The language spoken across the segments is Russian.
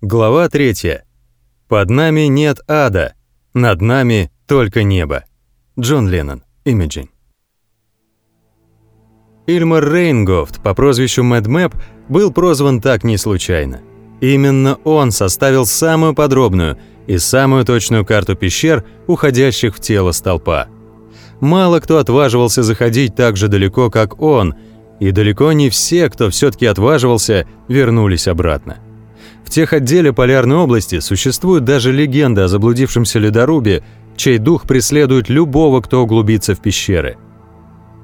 Глава 3. Под нами нет ада, над нами только небо. Джон Леннон. Imaging. Ильмар Рейнгофт по прозвищу Мэд Мэп был прозван так не случайно. Именно он составил самую подробную и самую точную карту пещер, уходящих в тело столпа. Мало кто отваживался заходить так же далеко, как он, и далеко не все, кто все-таки отваживался, вернулись обратно. В тех отделе полярной области существует даже легенда о заблудившемся ледорубе, чей дух преследует любого, кто углубится в пещеры.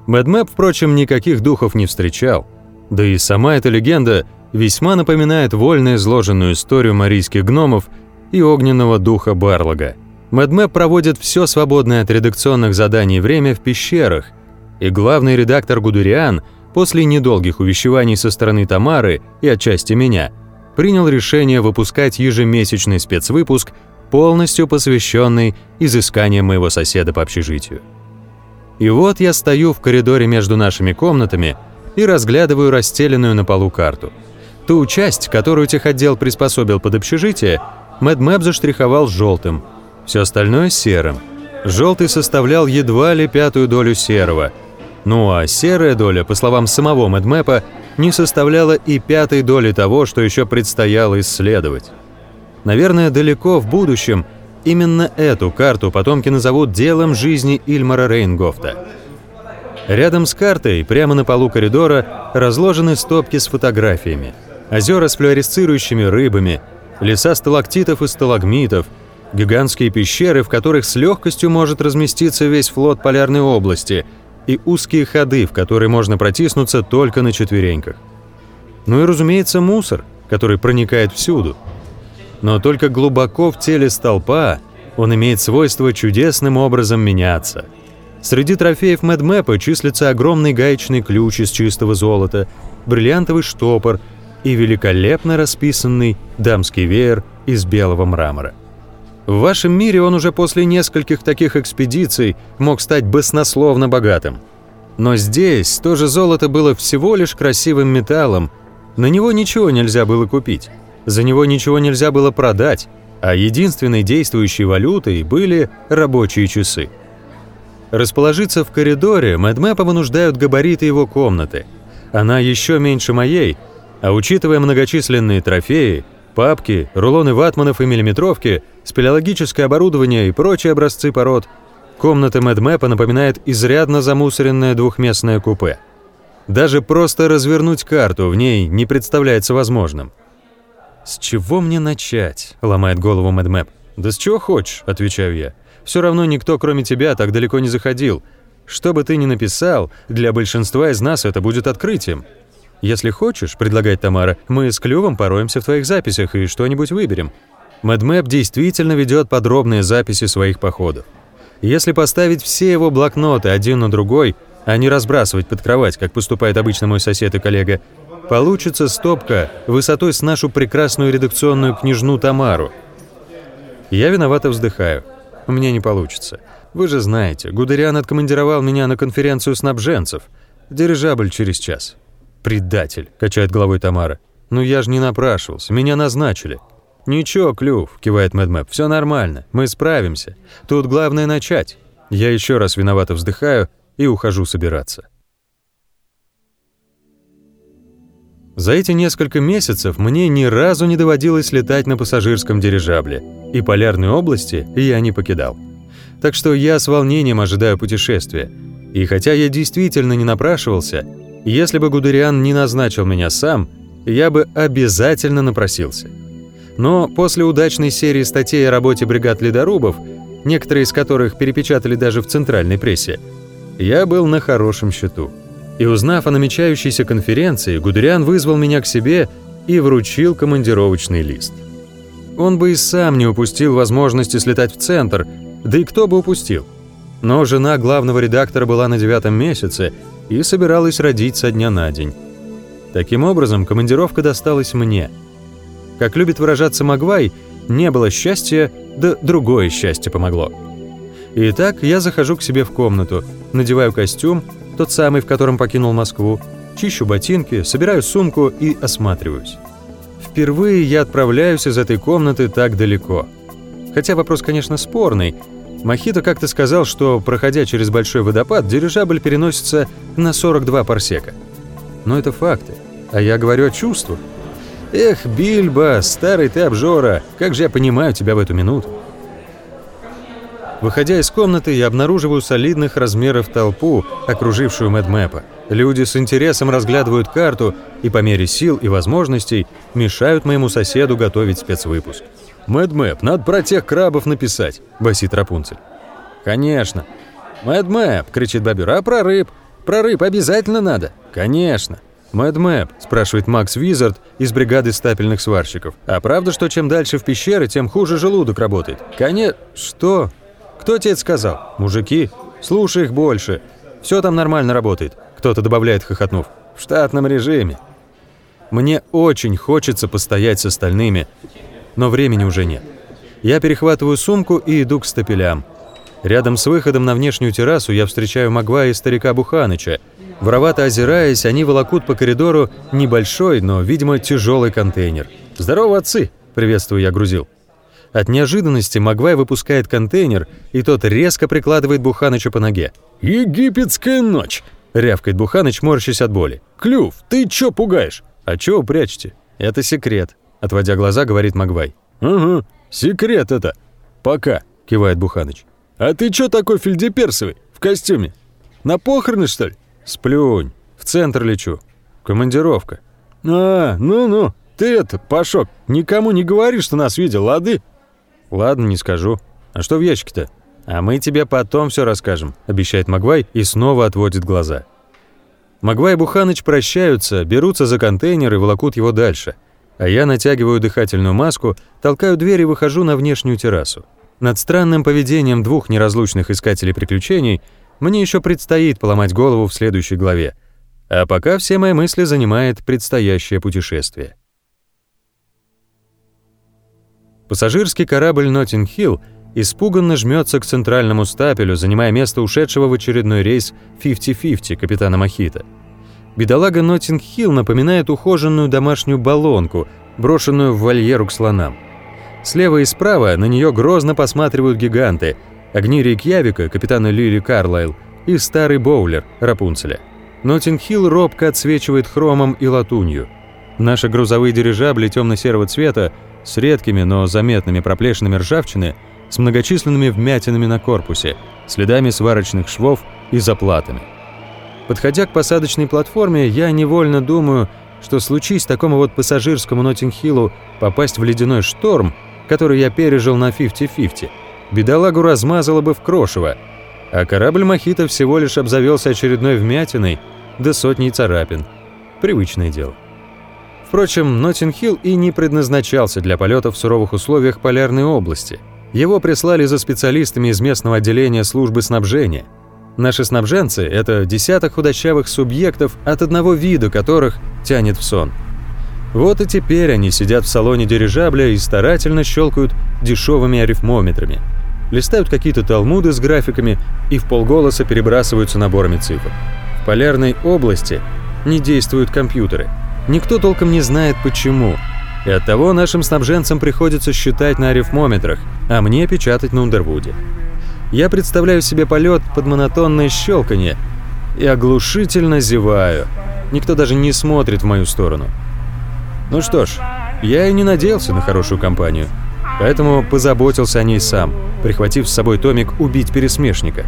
Мэдмэп, впрочем, никаких духов не встречал. Да и сама эта легенда весьма напоминает вольно изложенную историю марийских гномов и огненного духа Барлога. Мэдмэп проводит все свободное от редакционных заданий время в пещерах, и главный редактор Гудериан после недолгих увещеваний со стороны Тамары и отчасти меня – принял решение выпускать ежемесячный спецвыпуск, полностью посвященный изысканиям моего соседа по общежитию. И вот я стою в коридоре между нашими комнатами и разглядываю расстеленную на полу карту. Ту часть, которую техотдел приспособил под общежитие, MadMap заштриховал желтым, все остальное серым. Желтый составлял едва ли пятую долю серого. Ну а серая доля, по словам самого MadMap, не составляла и пятой доли того, что еще предстояло исследовать. Наверное, далеко в будущем именно эту карту потомки назовут делом жизни Ильмара Рейнгофта. Рядом с картой, прямо на полу коридора, разложены стопки с фотографиями. Озера с флуоресцирующими рыбами, леса сталактитов и сталагмитов, гигантские пещеры, в которых с легкостью может разместиться весь флот полярной области – и узкие ходы, в которые можно протиснуться только на четвереньках. Ну и, разумеется, мусор, который проникает всюду. Но только глубоко в теле столпа он имеет свойство чудесным образом меняться. Среди трофеев Мэдмэпа числится огромный гаечный ключ из чистого золота, бриллиантовый штопор и великолепно расписанный дамский веер из белого мрамора. В вашем мире он уже после нескольких таких экспедиций мог стать баснословно богатым. Но здесь то же золото было всего лишь красивым металлом, на него ничего нельзя было купить, за него ничего нельзя было продать, а единственной действующей валютой были рабочие часы. Расположиться в коридоре Мэдмэпа вынуждают габариты его комнаты. Она еще меньше моей, а учитывая многочисленные трофеи, папки, рулоны ватманов и миллиметровки, спелеологическое оборудование и прочие образцы пород, комната Мэдмэпа напоминает изрядно замусоренное двухместное купе. Даже просто развернуть карту в ней не представляется возможным. «С чего мне начать?» — ломает голову Мэдмэп. «Да с чего хочешь», — отвечаю я. «Все равно никто, кроме тебя, так далеко не заходил. Что бы ты ни написал, для большинства из нас это будет открытием. «Если хочешь», — предлагает Тамара, «мы с Клювом пороемся в твоих записях и что-нибудь выберем». Мэдмэп действительно ведет подробные записи своих походов. Если поставить все его блокноты один на другой, а не разбрасывать под кровать, как поступает обычно мой сосед и коллега, получится стопка высотой с нашу прекрасную редакционную княжну Тамару. Я виновато вздыхаю. У меня не получится. Вы же знаете, Гудериан откомандировал меня на конференцию снабженцев. Дирижабль через час. «Предатель», — качает головой Тамара. «Ну я же не напрашивался, меня назначили». «Ничего, Клюв», — кивает Мэдмэп, — «все нормально, мы справимся. Тут главное начать». Я еще раз виновато вздыхаю и ухожу собираться. За эти несколько месяцев мне ни разу не доводилось летать на пассажирском дирижабле, и полярной области я не покидал. Так что я с волнением ожидаю путешествия. И хотя я действительно не напрашивался, если бы Гудериан не назначил меня сам, я бы обязательно напросился. Но после удачной серии статей о работе бригад ледорубов, некоторые из которых перепечатали даже в центральной прессе, я был на хорошем счету. И узнав о намечающейся конференции, Гудериан вызвал меня к себе и вручил командировочный лист. Он бы и сам не упустил возможности слетать в центр, да и кто бы упустил. Но жена главного редактора была на девятом месяце, и собиралась родить со дня на день. Таким образом, командировка досталась мне. Как любит выражаться Магвай, не было счастья, да другое счастье помогло. Итак, я захожу к себе в комнату, надеваю костюм, тот самый, в котором покинул Москву, чищу ботинки, собираю сумку и осматриваюсь. Впервые я отправляюсь из этой комнаты так далеко. Хотя вопрос, конечно, спорный. Махито как-то сказал, что, проходя через большой водопад, дирижабль переносится на 42 парсека. Но это факты. А я говорю о чувствах. Эх, Бильбо, старый ты обжора, как же я понимаю тебя в эту минуту. Выходя из комнаты, я обнаруживаю солидных размеров толпу, окружившую Мэдмэпа. Люди с интересом разглядывают карту и по мере сил и возможностей мешают моему соседу готовить спецвыпуск. «Мэдмэп, надо про тех крабов написать», — басит Рапунцель. «Конечно». «Мэдмэп», — кричит Бобер, — «а про рыб? Про рыб обязательно надо?» «Конечно». «Мэдмэп», — спрашивает Макс Визард из бригады стапельных сварщиков. «А правда, что чем дальше в пещеры, тем хуже желудок работает?» «Конечно...» «Что?» «Кто тебе это сказал?» «Мужики?» «Слушай их больше. Все там нормально работает», — кто-то добавляет, хохотнув. «В штатном режиме». Мне очень хочется постоять с остальными, но времени уже нет. Я перехватываю сумку и иду к стапелям. Рядом с выходом на внешнюю террасу я встречаю Магва и старика Буханыча. Воровато озираясь, они волокут по коридору небольшой, но, видимо, тяжелый контейнер. «Здорово, отцы!» – приветствую я грузил. От неожиданности Магвай выпускает контейнер, и тот резко прикладывает Буханыча по ноге. «Египетская ночь!» — рявкает Буханыч, морщась от боли. «Клюв, ты чё пугаешь?» «А чё прячете?» «Это секрет», — отводя глаза, говорит Магвай. «Ага, секрет это. Пока», — кивает Буханыч. «А ты чё такой фельдеперсовый, в костюме? На похороны, что ли?» «Сплюнь, в центр лечу. Командировка». «А, ну-ну, ты это, Пашок, никому не говори, что нас видел, лады?» «Ладно, не скажу. А что в ящике-то?» «А мы тебе потом все расскажем», — обещает Магвай и снова отводит глаза. Магвай и Буханыч прощаются, берутся за контейнер и волокут его дальше. А я натягиваю дыхательную маску, толкаю дверь и выхожу на внешнюю террасу. Над странным поведением двух неразлучных искателей приключений мне еще предстоит поломать голову в следующей главе. А пока все мои мысли занимает предстоящее путешествие. Пассажирский корабль «Ноттинг-Хилл» испуганно жмется к центральному стапелю, занимая место ушедшего в очередной рейс 50-50 капитана Махита. Бедолага «Ноттинг-Хилл» напоминает ухоженную домашнюю болонку, брошенную в вольеру к слонам. Слева и справа на нее грозно посматривают гиганты – огни Рейкьявика, капитана Лили Карлайл, и старый боулер Рапунцеля. Ноттинг-Хилл робко отсвечивает хромом и латунью. Наши грузовые дирижабли темно-серого цвета с редкими, но заметными проплешинами ржавчины, с многочисленными вмятинами на корпусе, следами сварочных швов и заплатами. Подходя к посадочной платформе, я невольно думаю, что случись такому вот пассажирскому Ноттинг-Хиллу попасть в ледяной шторм, который я пережил на 50-50, бедолагу размазало бы в крошево, а корабль «Мохито» всего лишь обзавелся очередной вмятиной до сотни царапин. Привычное дело. Впрочем, Ноттинг-Хилл и не предназначался для полета в суровых условиях полярной области. Его прислали за специалистами из местного отделения службы снабжения. Наши снабженцы – это десяток худощавых субъектов, от одного вида которых тянет в сон. Вот и теперь они сидят в салоне дирижабля и старательно щелкают дешевыми арифмометрами, листают какие-то талмуды с графиками и в полголоса перебрасываются наборами цифр. В полярной области не действуют компьютеры – Никто толком не знает почему. И оттого нашим снабженцам приходится считать на арифмометрах, а мне печатать на Ундервуде. Я представляю себе полет под монотонное щелканье и оглушительно зеваю. Никто даже не смотрит в мою сторону. Ну что ж, я и не надеялся на хорошую компанию, поэтому позаботился о ней сам, прихватив с собой томик «Убить пересмешника».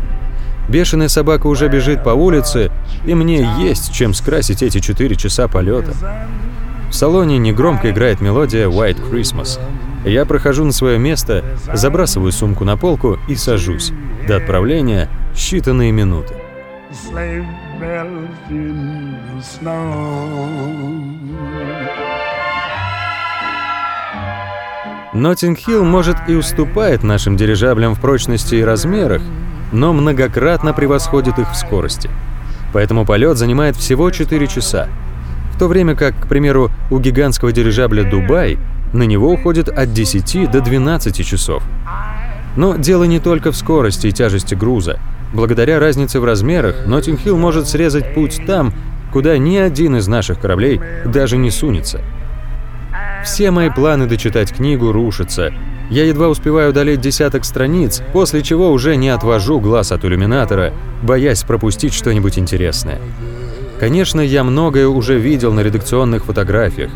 Бешеная собака уже бежит по улице, и мне есть чем скрасить эти четыре часа полета. В салоне негромко играет мелодия «White Christmas». Я прохожу на свое место, забрасываю сумку на полку и сажусь. До отправления считанные минуты. Ноттинг-Хилл, может, и уступает нашим дирижаблям в прочности и размерах, но многократно превосходит их в скорости. Поэтому полет занимает всего 4 часа, в то время как, к примеру, у гигантского дирижабля «Дубай» на него уходит от 10 до 12 часов. Но дело не только в скорости и тяжести груза. Благодаря разнице в размерах, Ноттинг-Хилл может срезать путь там, куда ни один из наших кораблей даже не сунется. Все мои планы дочитать книгу рушатся. Я едва успеваю удалить десяток страниц, после чего уже не отвожу глаз от иллюминатора, боясь пропустить что-нибудь интересное. Конечно, я многое уже видел на редакционных фотографиях,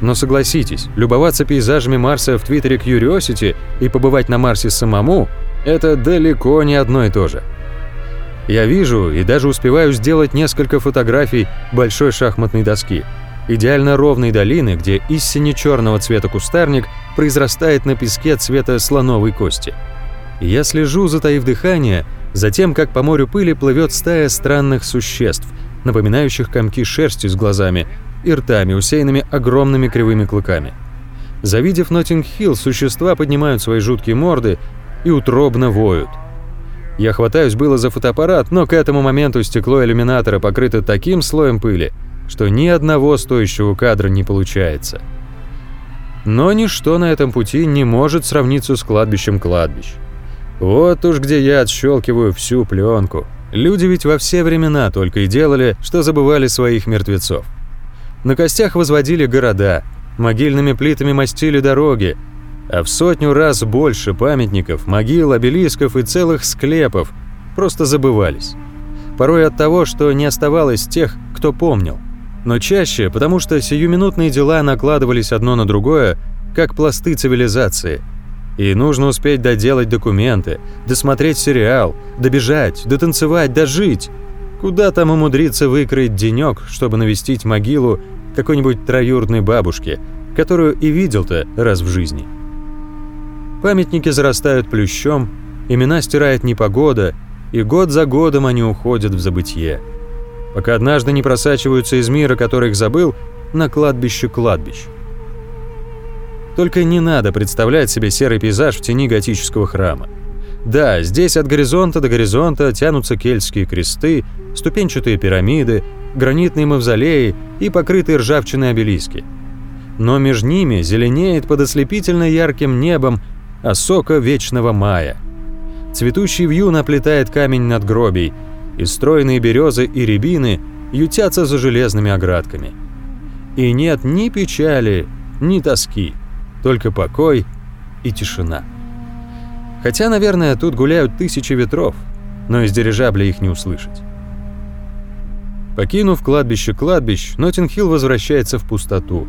но согласитесь, любоваться пейзажами Марса в твиттере Curiosity и побывать на Марсе самому – это далеко не одно и то же. Я вижу и даже успеваю сделать несколько фотографий большой шахматной доски, идеально ровной долины, где из сине-черного цвета кустарник произрастает на песке цвета слоновой кости. Я слежу, затаив дыхание, за тем, как по морю пыли плывет стая странных существ, напоминающих комки шерсти с глазами и ртами, усеянными огромными кривыми клыками. Завидев Ноттинг-Хилл, существа поднимают свои жуткие морды и утробно воют – я хватаюсь было за фотоаппарат, но к этому моменту стекло иллюминатора покрыто таким слоем пыли, что ни одного стоящего кадра не получается. Но ничто на этом пути не может сравниться с кладбищем кладбищ. Вот уж где я отщелкиваю всю пленку. Люди ведь во все времена только и делали, что забывали своих мертвецов. На костях возводили города, могильными плитами мастили дороги, а в сотню раз больше памятников, могил, обелисков и целых склепов просто забывались. Порой от того, что не оставалось тех, кто помнил. Но чаще, потому что сиюминутные дела накладывались одно на другое, как пласты цивилизации. И нужно успеть доделать документы, досмотреть сериал, добежать, дотанцевать, дожить. Куда там умудриться выкроить денек, чтобы навестить могилу какой-нибудь троюродной бабушки, которую и видел-то раз в жизни. Памятники зарастают плющом, имена стирает непогода, и год за годом они уходят в забытье. Пока однажды не просачиваются из мира, который их забыл, на кладбище кладбищ. Только не надо представлять себе серый пейзаж в тени готического храма. Да, здесь от горизонта до горизонта тянутся кельтские кресты, ступенчатые пирамиды, гранитные мавзолеи и покрытые ржавчиной обелиски. Но между ними зеленеет под ослепительно ярким небом осока вечного мая. Цветущий вью наплетает камень над гробей, и стройные березы и рябины ютятся за железными оградками. И нет ни печали, ни тоски, только покой и тишина. Хотя, наверное, тут гуляют тысячи ветров, но из дирижабля их не услышать. Покинув кладбище кладбищ, Ноттинг-Хилл возвращается в пустоту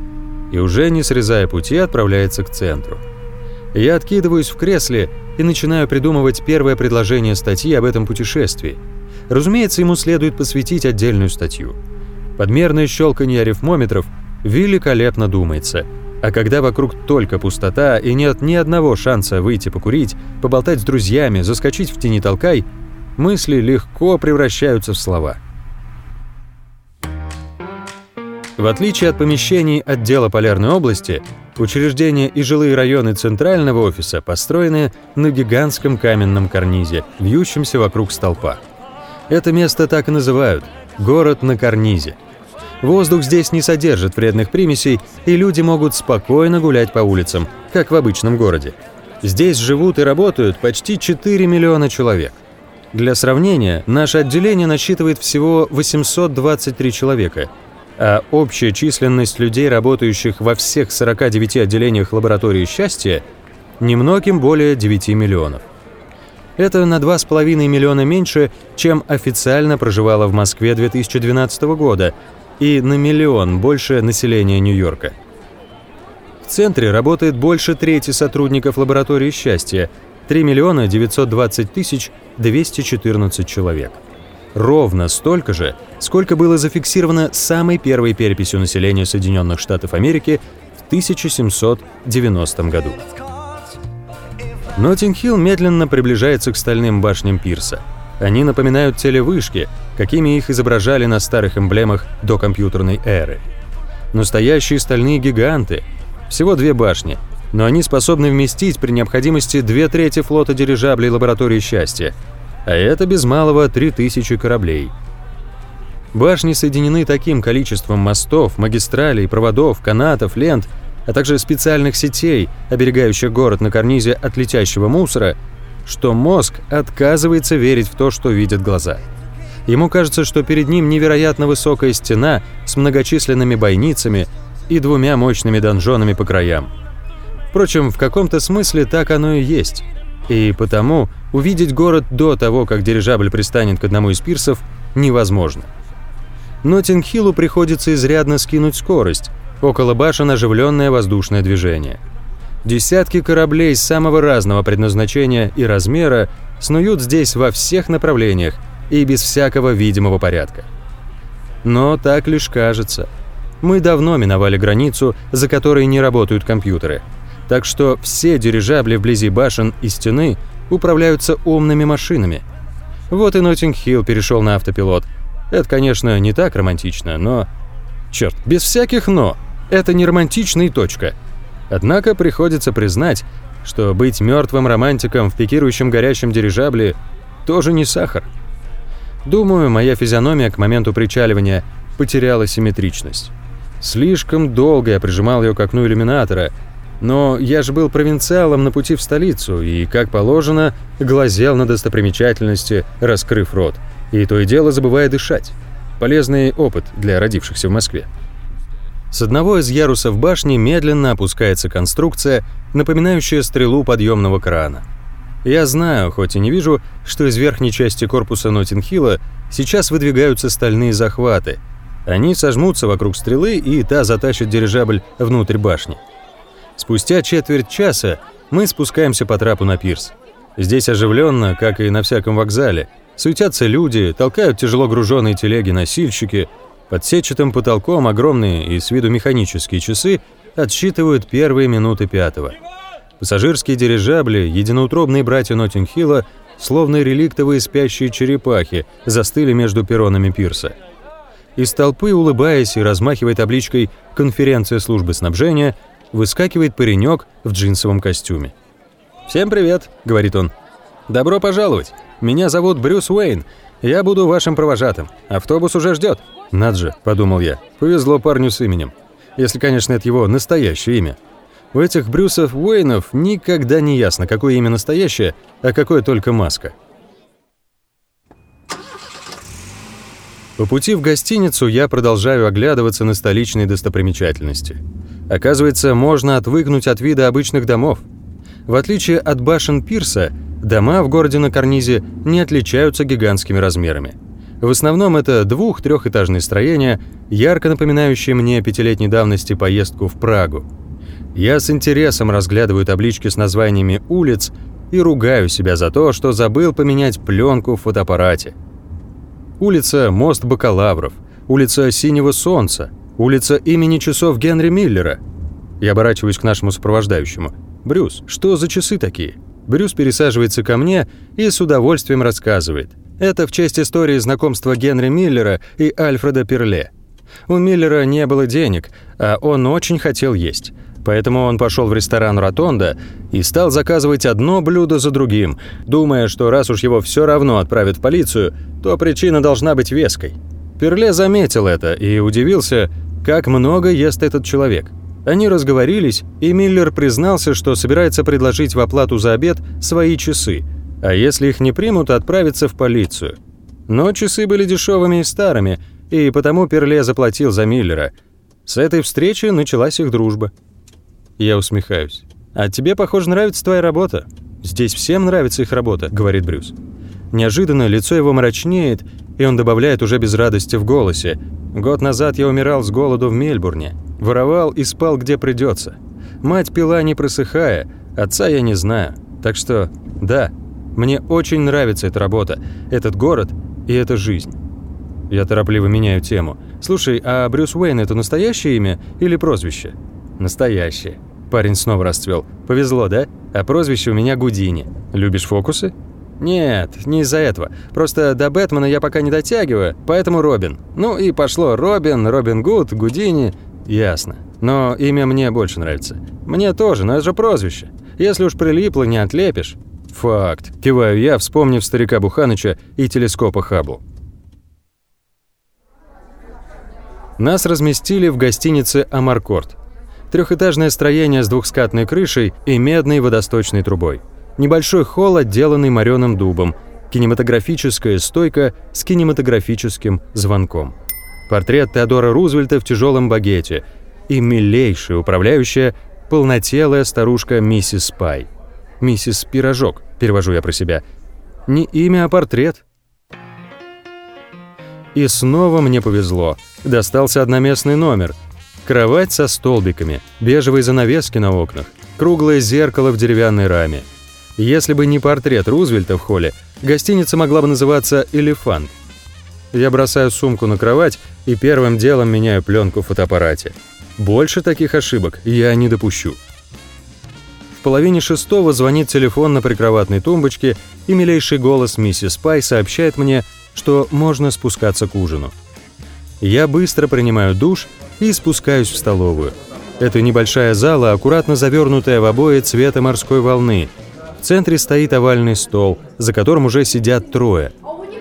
и уже не срезая пути отправляется к центру. Я откидываюсь в кресле и начинаю придумывать первое предложение статьи об этом путешествии. Разумеется, ему следует посвятить отдельную статью. Подмерное щелканье арифмометров великолепно думается. А когда вокруг только пустота и нет ни одного шанса выйти покурить, поболтать с друзьями, заскочить в тени толкай, мысли легко превращаются в слова. В отличие от помещений отдела Полярной области, Учреждения и жилые районы центрального офиса построены на гигантском каменном карнизе, вьющемся вокруг столпа. Это место так и называют – город на карнизе. Воздух здесь не содержит вредных примесей, и люди могут спокойно гулять по улицам, как в обычном городе. Здесь живут и работают почти 4 миллиона человек. Для сравнения, наше отделение насчитывает всего 823 человека – а общая численность людей, работающих во всех 49 отделениях лаборатории счастья, немногим более 9 миллионов. Это на 2,5 миллиона меньше, чем официально проживало в Москве 2012 года, и на миллион больше населения Нью-Йорка. В центре работает больше трети сотрудников лаборатории счастья – 3 миллиона 920 тысяч 214 человек ровно столько же, сколько было зафиксировано самой первой переписью населения Соединенных Штатов Америки в 1790 году. Ноттинг-Хилл медленно приближается к стальным башням пирса. Они напоминают телевышки, какими их изображали на старых эмблемах до компьютерной эры. Настоящие стальные гиганты. Всего две башни, но они способны вместить при необходимости две трети флота дирижаблей лаборатории счастья, а это без малого 3000 кораблей. Башни соединены таким количеством мостов, магистралей, проводов, канатов, лент, а также специальных сетей, оберегающих город на карнизе от летящего мусора, что мозг отказывается верить в то, что видят глаза. Ему кажется, что перед ним невероятно высокая стена с многочисленными бойницами, и двумя мощными донжонами по краям. Впрочем, в каком-то смысле так оно и есть. И потому увидеть город до того, как дирижабль пристанет к одному из пирсов, невозможно. Ноттинг-Хиллу приходится изрядно скинуть скорость. Около башен оживленное воздушное движение. Десятки кораблей самого разного предназначения и размера снуют здесь во всех направлениях и без всякого видимого порядка. Но так лишь кажется. Мы давно миновали границу, за которой не работают компьютеры. Так что все дирижабли вблизи башен и стены управляются умными машинами. Вот и Ноттинг-Хилл перешел на автопилот. Это, конечно, не так романтично, но... Черт, без всяких «но». Это не романтично и точка. Однако приходится признать, что быть мертвым романтиком в пикирующем горящем дирижабле тоже не сахар. Думаю, моя физиономия к моменту причаливания потеряла симметричность. Слишком долго я прижимал ее к окну иллюминатора, но я же был провинциалом на пути в столицу и, как положено, глазел на достопримечательности, раскрыв рот, и то и дело забывая дышать. Полезный опыт для родившихся в Москве. С одного из ярусов башни медленно опускается конструкция, напоминающая стрелу подъемного крана. Я знаю, хоть и не вижу, что из верхней части корпуса Ноттинхилла сейчас выдвигаются стальные захваты. Они сожмутся вокруг стрелы, и та затащит дирижабль внутрь башни. Спустя четверть часа мы спускаемся по трапу на пирс. Здесь оживленно, как и на всяком вокзале. Суетятся люди, толкают тяжело груженные телеги носильщики. Под сетчатым потолком огромные и с виду механические часы отсчитывают первые минуты пятого. Пассажирские дирижабли, единоутробные братья Ноттингхилла, словно реликтовые спящие черепахи, застыли между перронами пирса. Из толпы, улыбаясь и размахивая табличкой «Конференция службы снабжения», выскакивает паренек в джинсовом костюме. «Всем привет», — говорит он. «Добро пожаловать. Меня зовут Брюс Уэйн. Я буду вашим провожатым. Автобус уже ждет». «Над же», — подумал я. «Повезло парню с именем. Если, конечно, это его настоящее имя». У этих Брюсов Уэйнов никогда не ясно, какое имя настоящее, а какое только маска. По пути в гостиницу я продолжаю оглядываться на столичные достопримечательности. Оказывается, можно отвыкнуть от вида обычных домов. В отличие от башен пирса, дома в городе на карнизе не отличаются гигантскими размерами. В основном это двух-трехэтажные строения, ярко напоминающие мне пятилетней давности поездку в Прагу. Я с интересом разглядываю таблички с названиями улиц и ругаю себя за то, что забыл поменять пленку в фотоаппарате. Улица Мост Бакалавров, улица Синего Солнца, улица имени часов Генри Миллера. Я оборачиваюсь к нашему сопровождающему. «Брюс, что за часы такие?» Брюс пересаживается ко мне и с удовольствием рассказывает. Это в честь истории знакомства Генри Миллера и Альфреда Перле. У Миллера не было денег, а он очень хотел есть. Поэтому он пошел в ресторан «Ротонда» и стал заказывать одно блюдо за другим, думая, что раз уж его все равно отправят в полицию, то причина должна быть веской. Перле заметил это и удивился, как много ест этот человек. Они разговорились, и Миллер признался, что собирается предложить в оплату за обед свои часы, а если их не примут, отправиться в полицию. Но часы были дешевыми и старыми, и потому Перле заплатил за Миллера. С этой встречи началась их дружба. Я усмехаюсь. «А тебе, похоже, нравится твоя работа?» «Здесь всем нравится их работа», — говорит Брюс. Неожиданно лицо его мрачнеет, и он добавляет уже без радости в голосе. «Год назад я умирал с голоду в Мельбурне. Воровал и спал где придется. Мать пила не просыхая, отца я не знаю. Так что, да, мне очень нравится эта работа, этот город и эта жизнь». Я торопливо меняю тему. «Слушай, а Брюс Уэйн – это настоящее имя или прозвище?» «Настоящее». Парень снова расцвел. «Повезло, да? А прозвище у меня Гудини. Любишь фокусы?» «Нет, не из-за этого. Просто до Бэтмена я пока не дотягиваю, поэтому Робин. Ну и пошло Робин, Робин Гуд, Гудини. Ясно. Но имя мне больше нравится. Мне тоже, но это же прозвище. Если уж прилипло, не отлепишь». «Факт», – киваю я, вспомнив старика Буханыча и телескопа Хаббл. Нас разместили в гостинице «Амаркорт». Трехэтажное строение с двухскатной крышей и медной водосточной трубой. Небольшой холл, отделанный мореным дубом. Кинематографическая стойка с кинематографическим звонком. Портрет Теодора Рузвельта в тяжелом багете. и милейшая управляющая, полнотелая старушка миссис Пай. «Миссис Пирожок», перевожу я про себя. Не имя, а портрет. И снова мне повезло. Достался одноместный номер. Кровать со столбиками, бежевые занавески на окнах, круглое зеркало в деревянной раме. Если бы не портрет Рузвельта в холле, гостиница могла бы называться «Элефант». Я бросаю сумку на кровать и первым делом меняю пленку в фотоаппарате. Больше таких ошибок я не допущу. В половине шестого звонит телефон на прикроватной тумбочке, и милейший голос миссис Пай сообщает мне, что можно спускаться к ужину. Я быстро принимаю душ и спускаюсь в столовую. Это небольшая зала, аккуратно завернутая в обои цвета морской волны. Центре стоит овальный стол, за которым уже сидят трое.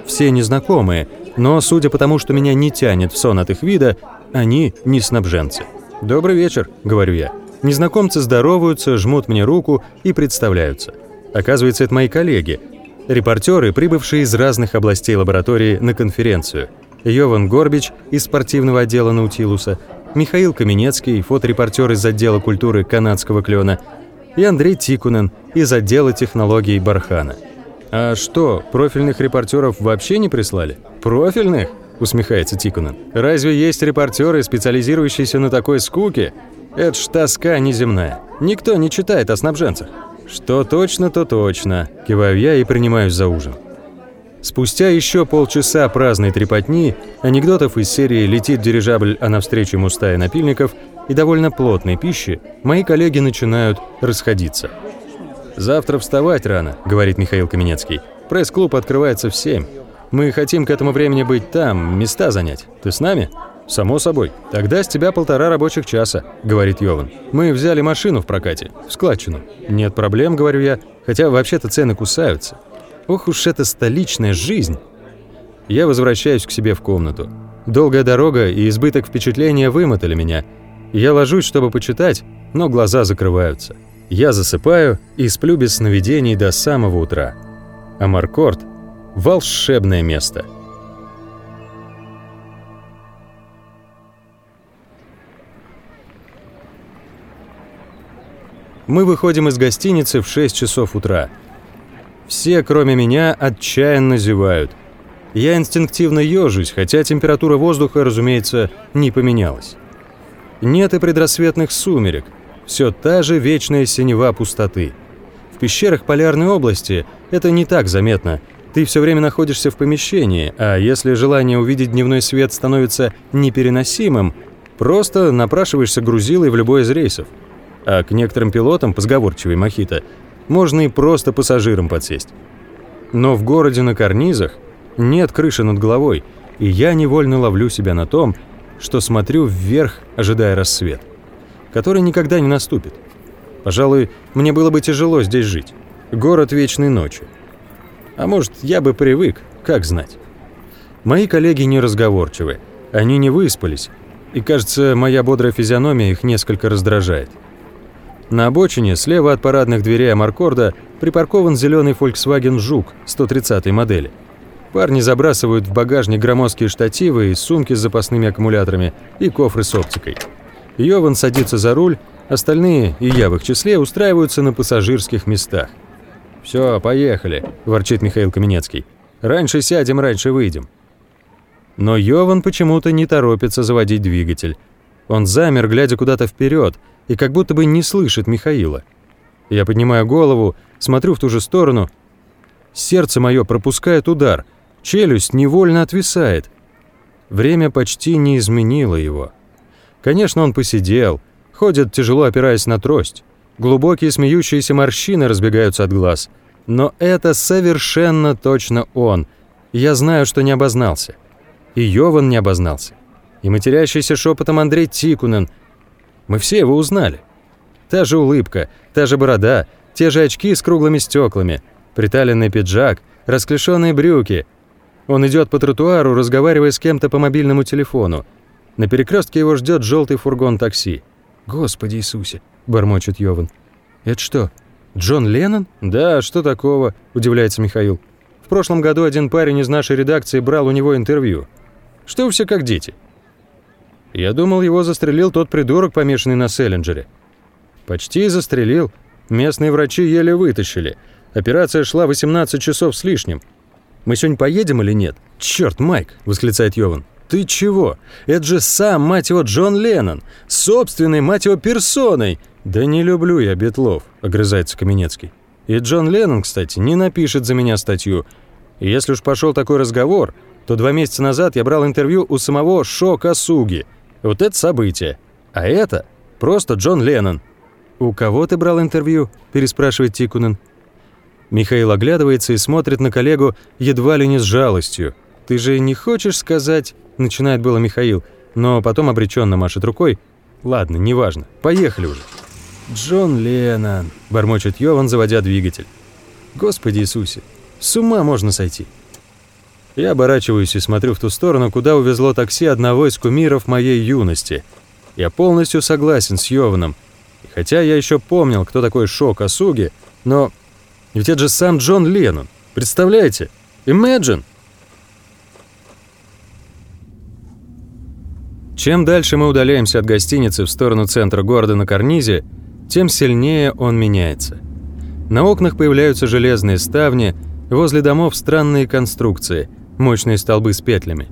Все незнакомые, но судя по тому, что меня не тянет в сон от их вида, они не снабженцы. «Добрый вечер», — говорю я. Незнакомцы здороваются, жмут мне руку и представляются. Оказывается, это мои коллеги. Репортеры, прибывшие из разных областей лаборатории на конференцию. Йован Горбич из спортивного отдела Наутилуса, Михаил Каменецкий, фоторепортер из отдела культуры канадского клена, и Андрей Тикунен из отдела технологий Бархана. «А что, профильных репортеров вообще не прислали?» «Профильных?» – усмехается Тикунен. «Разве есть репортеры, специализирующиеся на такой скуке? Это ж тоска неземная. Никто не читает о снабженцах». «Что точно, то точно», – киваю я и принимаюсь за ужин. Спустя еще полчаса праздной трепотни, анекдотов из серии «Летит дирижабль, а навстречу ему напильников» и довольно плотной пищи, мои коллеги начинают расходиться. «Завтра вставать рано», — говорит Михаил Каменецкий. «Пресс-клуб открывается в семь. Мы хотим к этому времени быть там, места занять. Ты с нами?» «Само собой. Тогда с тебя полтора рабочих часа», — говорит Йован. «Мы взяли машину в прокате, в складчину». «Нет проблем», — говорю я, хотя вообще-то цены кусаются. Ох уж эта столичная жизнь. Я возвращаюсь к себе в комнату. Долгая дорога и избыток впечатления вымотали меня. Я ложусь, чтобы почитать, но глаза закрываются. Я засыпаю и сплю без сновидений до самого утра. А Маркорт – волшебное место. Мы выходим из гостиницы в 6 часов утра. Все, кроме меня, отчаянно зевают. Я инстинктивно ежусь, хотя температура воздуха, разумеется, не поменялась. Нет и предрассветных сумерек – все та же вечная синева пустоты. В пещерах полярной области это не так заметно. Ты все время находишься в помещении, а если желание увидеть дневной свет становится непереносимым, просто напрашиваешься грузилой в любой из рейсов. А к некоторым пилотам, позговорчивый Мохито, можно и просто пассажирам подсесть. Но в городе на карнизах нет крыши над головой, и я невольно ловлю себя на том, что смотрю вверх, ожидая рассвет который никогда не наступит. Пожалуй, мне было бы тяжело здесь жить. Город вечной ночи. А может, я бы привык, как знать. Мои коллеги неразговорчивы, они не выспались, и, кажется, моя бодрая физиономия их несколько раздражает. На обочине, слева от парадных дверей Амаркорда, припаркован зеленый Volkswagen Жук 130 модели. Парни забрасывают в багажник громоздкие штативы и сумки с запасными аккумуляторами и кофры с оптикой. Йован садится за руль, остальные, и я в их числе, устраиваются на пассажирских местах. «Все, поехали», – ворчит Михаил Каменецкий. «Раньше сядем, раньше выйдем». Но Йован почему-то не торопится заводить двигатель. Он замер, глядя куда-то вперед, и как будто бы не слышит Михаила. Я поднимаю голову, смотрю в ту же сторону. Сердце мое пропускает удар, челюсть невольно отвисает. Время почти не изменило его. Конечно, он посидел, ходит, тяжело опираясь на трость. Глубокие смеющиеся морщины разбегаются от глаз. Но это совершенно точно он. Я знаю, что не обознался. И Йован не обознался. И матерящийся шепотом Андрей Тикунен. Мы все его узнали. Та же улыбка, та же борода, те же очки с круглыми стеклами, приталенный пиджак, расклешенные брюки. Он идет по тротуару, разговаривая с кем-то по мобильному телефону. На перекрестке его ждет желтый фургон такси. «Господи Иисусе!» – бормочет Йован. «Это что, Джон Леннон?» «Да, что такого?» – удивляется Михаил. «В прошлом году один парень из нашей редакции брал у него интервью. Что вы все как дети?» Я думал, его застрелил тот придурок, помешанный на Селлинджере. Почти застрелил. Местные врачи еле вытащили. Операция шла 18 часов с лишним. Мы сегодня поедем или нет? Черт, Майк, восклицает Йован. Ты чего? Это же сам, мать его, Джон Леннон. Собственной, мать его, персоной. Да не люблю я Бетлов, огрызается Каменецкий. И Джон Леннон, кстати, не напишет за меня статью. И если уж пошел такой разговор, то два месяца назад я брал интервью у самого Шо Касуги. Вот это событие. А это просто Джон Леннон. «У кого ты брал интервью?» – переспрашивает Тикунен. Михаил оглядывается и смотрит на коллегу едва ли не с жалостью. «Ты же не хочешь сказать...» – начинает было Михаил, но потом обреченно машет рукой. «Ладно, неважно. Поехали уже». «Джон Леннон», – бормочет Йован, заводя двигатель. «Господи Иисусе, с ума можно сойти». Я оборачиваюсь и смотрю в ту сторону, куда увезло такси одного из кумиров моей юности. Я полностью согласен с Йованом. Хотя я еще помнил, кто такой Шо Касуги, но ведь это же сам Джон Леннон. Представляете? Imagine! Чем дальше мы удаляемся от гостиницы в сторону центра города на карнизе, тем сильнее он меняется. На окнах появляются железные ставни, возле домов странные конструкции, мощные столбы с петлями.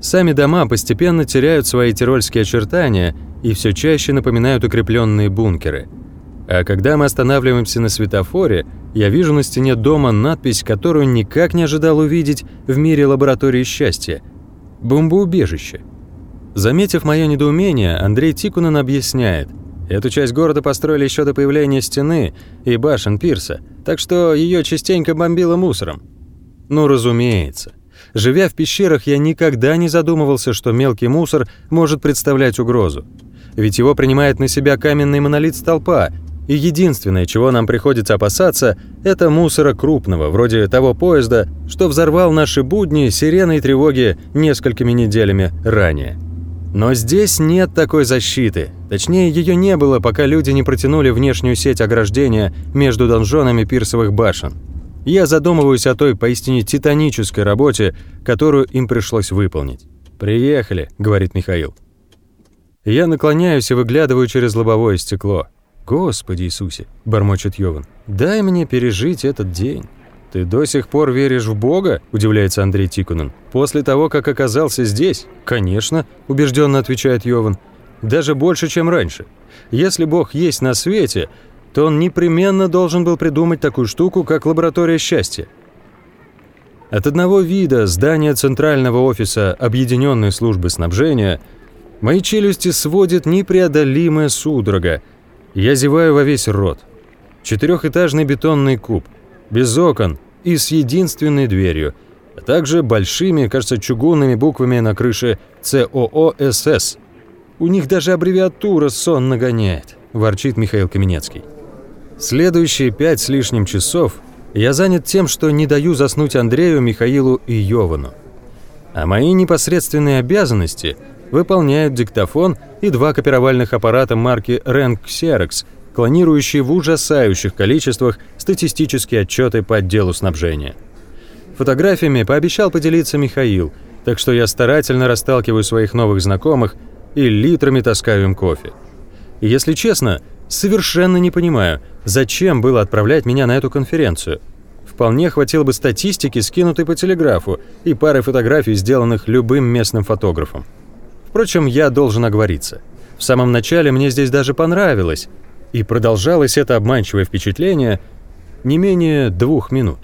Сами дома постепенно теряют свои тирольские очертания и все чаще напоминают укрепленные бункеры. А когда мы останавливаемся на светофоре, я вижу на стене дома надпись, которую никак не ожидал увидеть в мире лаборатории счастья – «Бомбоубежище». Заметив мое недоумение, Андрей Тикунен объясняет – Эту часть города построили еще до появления стены и башен пирса, так что ее частенько бомбило мусором. Ну, разумеется. Живя в пещерах, я никогда не задумывался, что мелкий мусор может представлять угрозу. Ведь его принимает на себя каменный монолит столпа, и единственное, чего нам приходится опасаться, это мусора крупного, вроде того поезда, что взорвал наши будни сиреной тревоги несколькими неделями ранее. Но здесь нет такой защиты. Точнее, ее не было, пока люди не протянули внешнюю сеть ограждения между донжонами пирсовых башен. Я задумываюсь о той поистине титанической работе, которую им пришлось выполнить. «Приехали», — говорит Михаил. Я наклоняюсь и выглядываю через лобовое стекло. «Господи Иисусе!» — бормочет Йован. «Дай мне пережить этот день». «Ты до сих пор веришь в Бога?» – удивляется Андрей Тикунен. «После того, как оказался здесь?» «Конечно», – убежденно отвечает Йован. «Даже больше, чем раньше. Если Бог есть на свете, то он непременно должен был придумать такую штуку, как лаборатория счастья. От одного вида здания центрального офиса Объединенной службы снабжения мои челюсти сводит непреодолимая судорога. Я зеваю во весь рот. Четырехэтажный бетонный куб – без окон и с единственной дверью, а также большими, кажется, чугунными буквами на крыше ЦООСС. У них даже аббревиатура сон нагоняет, ворчит Михаил Каменецкий. Следующие пять с лишним часов я занят тем, что не даю заснуть Андрею, Михаилу и Йовану. А мои непосредственные обязанности выполняют диктофон и два копировальных аппарата марки Rank Xerox – клонирующие в ужасающих количествах статистические отчеты по отделу снабжения. Фотографиями пообещал поделиться Михаил, так что я старательно расталкиваю своих новых знакомых и литрами таскаю им кофе. И если честно, совершенно не понимаю, зачем было отправлять меня на эту конференцию. Вполне хватило бы статистики, скинутой по телеграфу, и пары фотографий, сделанных любым местным фотографом. Впрочем, я должен оговориться. В самом начале мне здесь даже понравилось, и продолжалось это обманчивое впечатление не менее двух минут.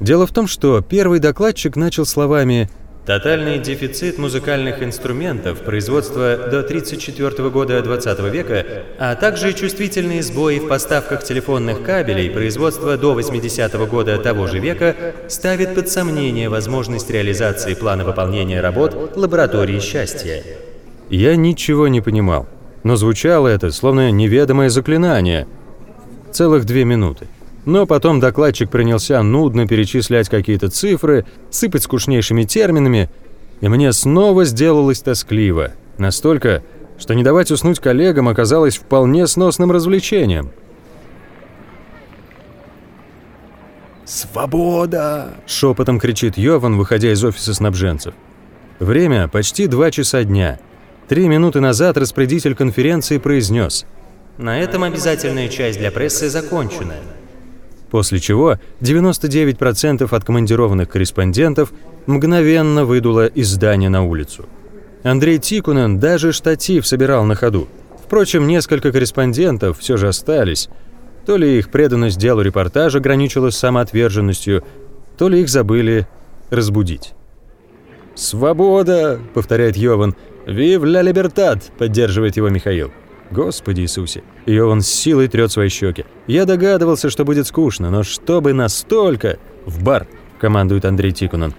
Дело в том, что первый докладчик начал словами «Тотальный дефицит музыкальных инструментов производства до 1934 года 20 века, а также чувствительные сбои в поставках телефонных кабелей производства до 80 -го года того же века ставит под сомнение возможность реализации плана выполнения работ лаборатории счастья». Я ничего не понимал но звучало это, словно неведомое заклинание. Целых две минуты. Но потом докладчик принялся нудно перечислять какие-то цифры, сыпать скучнейшими терминами, и мне снова сделалось тоскливо. Настолько, что не давать уснуть коллегам оказалось вполне сносным развлечением. «Свобода!» – шепотом кричит Йован, выходя из офиса снабженцев. Время почти два часа дня – Три минуты назад распорядитель конференции произнес «На этом обязательная часть для прессы закончена». После чего 99% откомандированных корреспондентов мгновенно выдуло из здания на улицу. Андрей Тикунен даже штатив собирал на ходу. Впрочем, несколько корреспондентов все же остались. То ли их преданность делу репортажа граничила самоотверженностью, то ли их забыли разбудить. «Свобода!» — повторяет Йован. «Вив ля либертат!» — поддерживает его Михаил. Господи Иисусе. Йован с силой трет свои щеки. Я догадывался, что будет скучно, но чтобы настолько... В бар, командует Андрей Тикунан.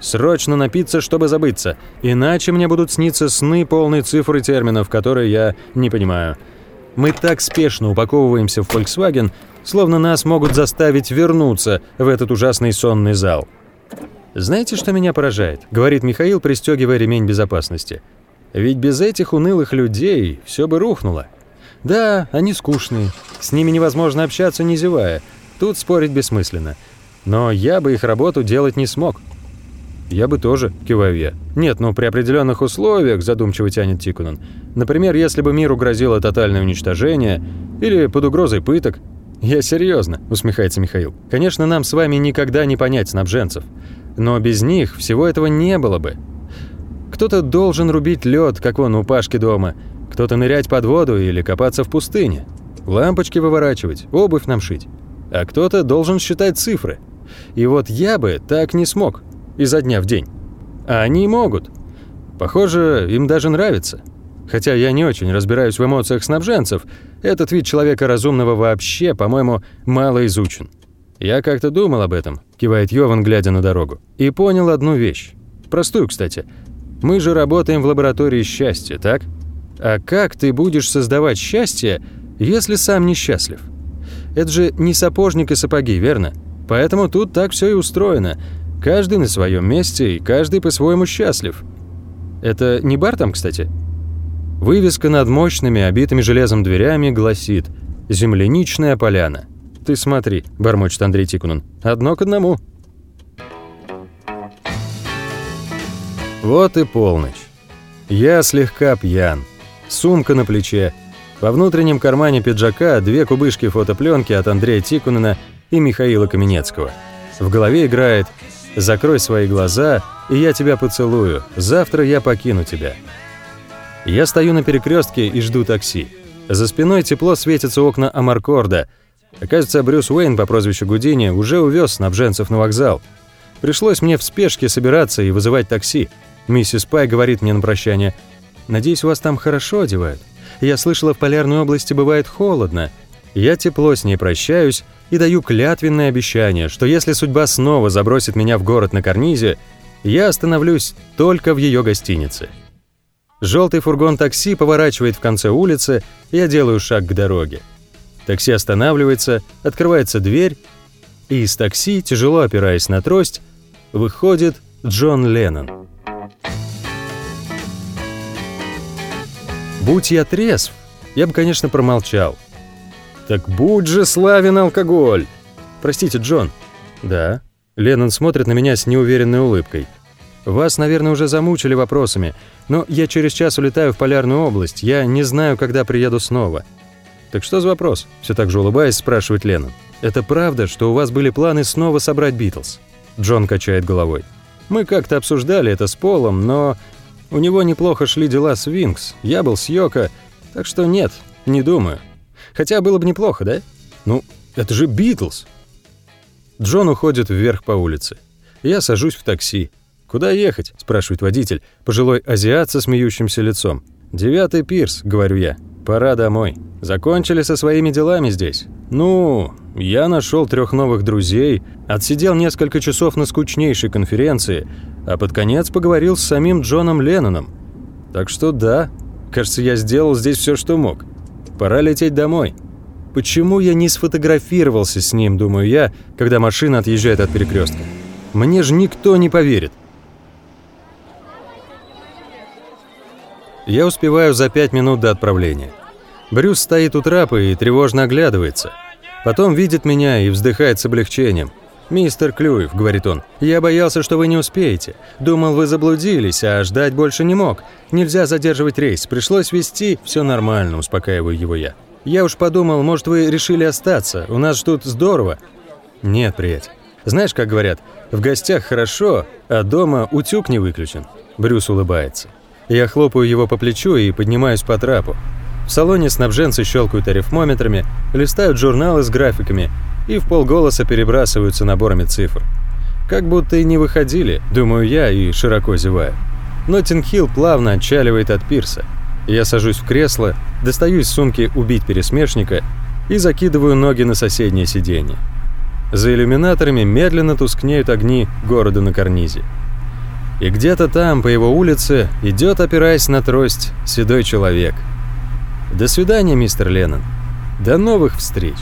Срочно напиться, чтобы забыться. Иначе мне будут сниться сны, полные цифр и терминов, которые я не понимаю. Мы так спешно упаковываемся в Volkswagen, словно нас могут заставить вернуться в этот ужасный сонный зал. «Знаете, что меня поражает?» — говорит Михаил, пристегивая ремень безопасности. «Ведь без этих унылых людей все бы рухнуло. Да, они скучные, с ними невозможно общаться, не зевая. Тут спорить бессмысленно. Но я бы их работу делать не смог». «Я бы тоже», — киваю я. «Нет, ну при определенных условиях», — задумчиво тянет Тикунан. «Например, если бы миру грозило тотальное уничтожение или под угрозой пыток». «Я серьезно», — усмехается Михаил. «Конечно, нам с вами никогда не понять снабженцев. Но без них всего этого не было бы. Кто-то должен рубить лед, как он у Пашки дома, кто-то нырять под воду или копаться в пустыне, лампочки выворачивать, обувь нам шить, а кто-то должен считать цифры. И вот я бы так не смог, изо дня в день. А они могут. Похоже, им даже нравится. Хотя я не очень разбираюсь в эмоциях снабженцев, этот вид человека разумного вообще, по-моему, мало изучен. «Я как-то думал об этом», – кивает Йован, глядя на дорогу. «И понял одну вещь. Простую, кстати. Мы же работаем в лаборатории счастья, так? А как ты будешь создавать счастье, если сам несчастлив? Это же не сапожник и сапоги, верно? Поэтому тут так все и устроено. Каждый на своем месте, и каждый по-своему счастлив. Это не бар там, кстати?» Вывеска над мощными, обитыми железом дверями гласит «Земляничная поляна». «Ты смотри», – бормочет Андрей Тикунин. «Одно к одному». Вот и полночь. Я слегка пьян. Сумка на плече. Во внутреннем кармане пиджака две кубышки фотопленки от Андрея Тикунина и Михаила Каменецкого. В голове играет «Закрой свои глаза, и я тебя поцелую. Завтра я покину тебя». Я стою на перекрестке и жду такси. За спиной тепло светятся окна Амаркорда – Оказывается, Брюс Уэйн по прозвищу Гудини уже увез снабженцев на вокзал. Пришлось мне в спешке собираться и вызывать такси. Миссис Пай говорит мне на прощание, «Надеюсь, вас там хорошо одевают. Я слышала, в полярной области бывает холодно. Я тепло с ней прощаюсь и даю клятвенное обещание, что если судьба снова забросит меня в город на карнизе, я остановлюсь только в ее гостинице». Желтый фургон такси поворачивает в конце улицы, я делаю шаг к дороге. Такси останавливается, открывается дверь, и из такси, тяжело опираясь на трость, выходит Джон Леннон. Будь я трезв, я бы, конечно, промолчал. «Так будь же славен алкоголь!» «Простите, Джон». «Да». Леннон смотрит на меня с неуверенной улыбкой. «Вас, наверное, уже замучили вопросами, но я через час улетаю в Полярную область, я не знаю, когда приеду снова». «Так что за вопрос?» – все так же улыбаясь, спрашивает Леннон. «Это правда, что у вас были планы снова собрать Битлз?» Джон качает головой. «Мы как-то обсуждали это с Полом, но у него неплохо шли дела с Винкс, я был с Йоко, так что нет, не думаю. Хотя было бы неплохо, да? Ну, это же Битлз!» Джон уходит вверх по улице. Я сажусь в такси. «Куда ехать?» – спрашивает водитель, пожилой азиат со смеющимся лицом. «Девятый пирс», – говорю я. «Пора домой». Закончили со своими делами здесь. Ну, я нашел трех новых друзей, отсидел несколько часов на скучнейшей конференции, а под конец поговорил с самим Джоном Ленноном. Так что да, кажется, я сделал здесь все, что мог. Пора лететь домой. Почему я не сфотографировался с ним, думаю я, когда машина отъезжает от перекрестка? Мне же никто не поверит. Я успеваю за пять минут до отправления. Брюс стоит у трапа и тревожно оглядывается. Потом видит меня и вздыхает с облегчением. «Мистер Клюев», — говорит он, — «я боялся, что вы не успеете. Думал, вы заблудились, а ждать больше не мог. Нельзя задерживать рейс, пришлось вести. Все нормально», — успокаиваю его я. «Я уж подумал, может, вы решили остаться. У нас тут здорово». «Нет, приятель. Знаешь, как говорят, в гостях хорошо, а дома утюг не выключен». Брюс улыбается. Я хлопаю его по плечу и поднимаюсь по трапу. В салоне снабженцы щелкают арифмометрами, листают журналы с графиками и в полголоса перебрасываются наборами цифр. Как будто и не выходили, думаю я и широко зеваю. Ноттинг-Хилл плавно отчаливает от пирса. Я сажусь в кресло, достаю из сумки убить пересмешника и закидываю ноги на соседнее сиденье. За иллюминаторами медленно тускнеют огни города на карнизе. И где-то там, по его улице, идет, опираясь на трость, седой человек. До свидания, мистер Леннон. До новых встреч.